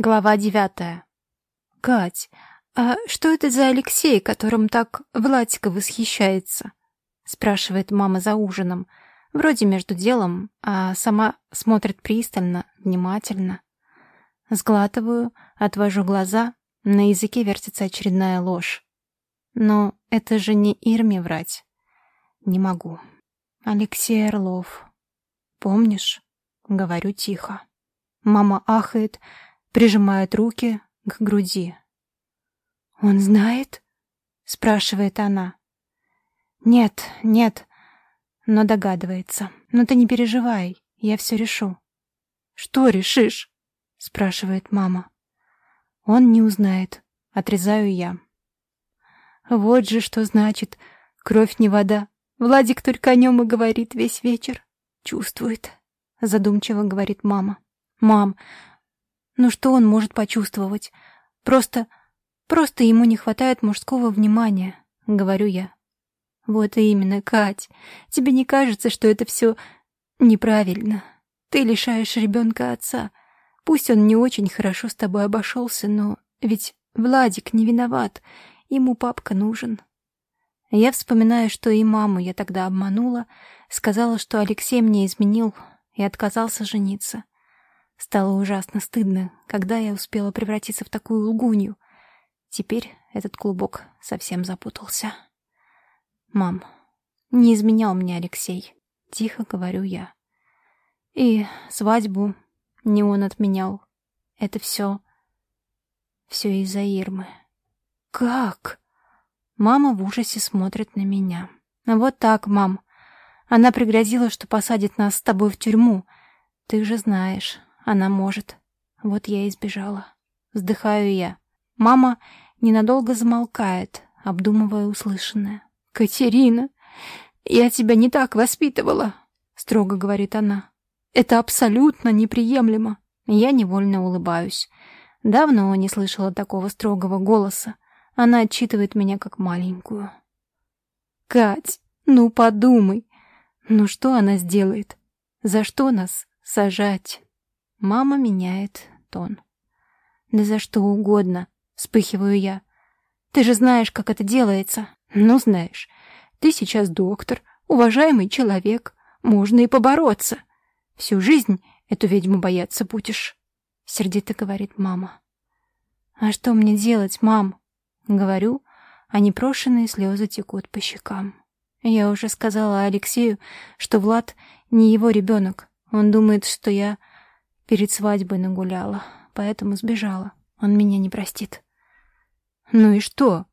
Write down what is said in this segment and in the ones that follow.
Глава девятая. «Кать, а что это за Алексей, которым так Владика восхищается?» спрашивает мама за ужином. Вроде между делом, а сама смотрит пристально, внимательно. Сглатываю, отвожу глаза, на языке вертится очередная ложь. Но это же не Ирме врать. Не могу. Алексей Орлов. Помнишь? Говорю тихо. Мама ахает, прижимает руки к груди. «Он знает?» — спрашивает она. «Нет, нет», но догадывается. «Но ты не переживай, я все решу». «Что решишь?» — спрашивает мама. «Он не узнает», — отрезаю я. «Вот же что значит, кровь не вода. Владик только о нем и говорит весь вечер. Чувствует», — задумчиво говорит мама. «Мам, ну что он может почувствовать? Просто... просто ему не хватает мужского внимания», — говорю я. «Вот именно, Кать. Тебе не кажется, что это все неправильно? Ты лишаешь ребенка отца. Пусть он не очень хорошо с тобой обошелся, но ведь Владик не виноват. Ему папка нужен». Я вспоминаю, что и маму я тогда обманула, сказала, что Алексей мне изменил и отказался жениться. Стало ужасно стыдно, когда я успела превратиться в такую лгунью. Теперь этот клубок совсем запутался. «Мам, не изменял мне Алексей», — тихо говорю я. «И свадьбу не он отменял. Это все... все из-за Ирмы». «Как?» Мама в ужасе смотрит на меня. «Вот так, мам. Она пригрозила, что посадит нас с тобой в тюрьму. Ты же знаешь, она может. Вот я и сбежала. Вздыхаю я. Мама ненадолго замолкает, обдумывая услышанное. «Катерина, я тебя не так воспитывала», — строго говорит она. «Это абсолютно неприемлемо». Я невольно улыбаюсь. Давно не слышала такого строгого голоса. Она отчитывает меня как маленькую. «Кать, ну подумай, ну что она сделает? За что нас сажать?» Мама меняет тон. «Да за что угодно», — вспыхиваю я. «Ты же знаешь, как это делается». «Ну, знаешь, ты сейчас доктор, уважаемый человек, можно и побороться. Всю жизнь эту ведьму бояться будешь», — сердито говорит мама. «А что мне делать, мам?» — говорю, а непрошенные слезы текут по щекам. Я уже сказала Алексею, что Влад не его ребенок. Он думает, что я Перед свадьбой нагуляла, поэтому сбежала. Он меня не простит. Ну и что?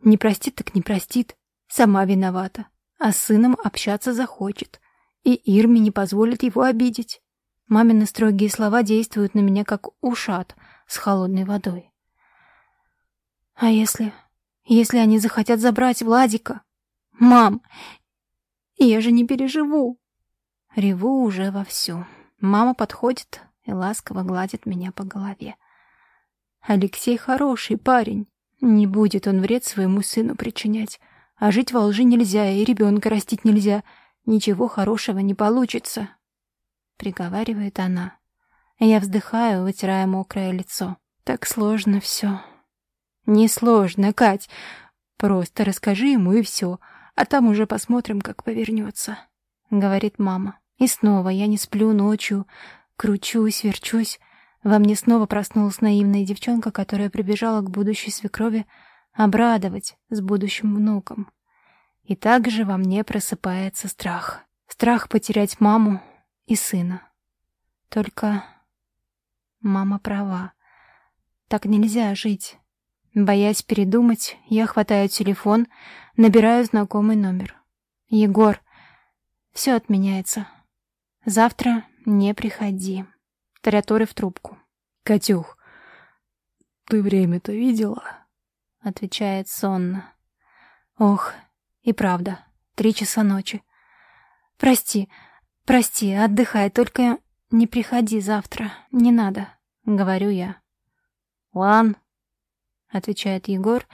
Не простит так не простит. Сама виновата. А с сыном общаться захочет. И Ирме не позволит его обидеть. Мамины строгие слова действуют на меня как ушат с холодной водой. А если... если они захотят забрать Владика? Мам, я же не переживу. Реву уже вовсю. Мама подходит и ласково гладит меня по голове. Алексей хороший парень. Не будет он вред своему сыну причинять. А жить во лжи нельзя, и ребенка растить нельзя. Ничего хорошего не получится. Приговаривает она. Я вздыхаю, вытирая мокрое лицо. Так сложно все. Не сложно, Кать. Просто расскажи ему и все, а там уже посмотрим, как повернется. Говорит мама. И снова я не сплю ночью, кручусь, верчусь. Во мне снова проснулась наивная девчонка, которая прибежала к будущей свекрови обрадовать с будущим внуком. И также во мне просыпается страх. Страх потерять маму и сына. Только мама права. Так нельзя жить. Боясь передумать, я хватаю телефон, набираю знакомый номер. «Егор, все отменяется. Завтра не приходи. Тараторы в трубку. Катюх, ты время-то видела? Отвечает сонно. Ох, и правда, три часа ночи. Прости, прости, отдыхай, только не приходи завтра, не надо, говорю я. Лан, отвечает Егор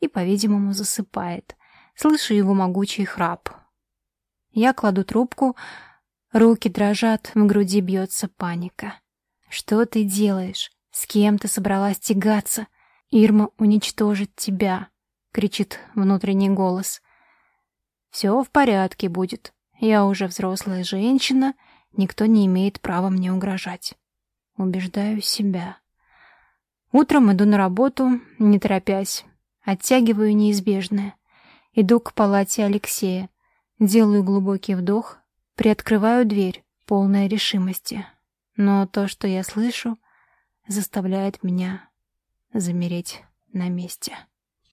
и, по-видимому, засыпает. Слышу его могучий храп. Я кладу трубку, Руки дрожат, в груди бьется паника. «Что ты делаешь? С кем ты собралась тягаться? Ирма уничтожит тебя, кричит внутренний голос. Все в порядке будет. Я уже взрослая женщина, никто не имеет права мне угрожать. Убеждаю себя. Утром иду на работу, не торопясь. Оттягиваю неизбежное. Иду к палате Алексея. Делаю глубокий вдох, приоткрываю дверь, полная решимости. Но то, что я слышу, заставляет меня замереть на месте.